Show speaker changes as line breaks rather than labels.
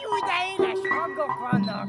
Jó, de éles hangok vannak.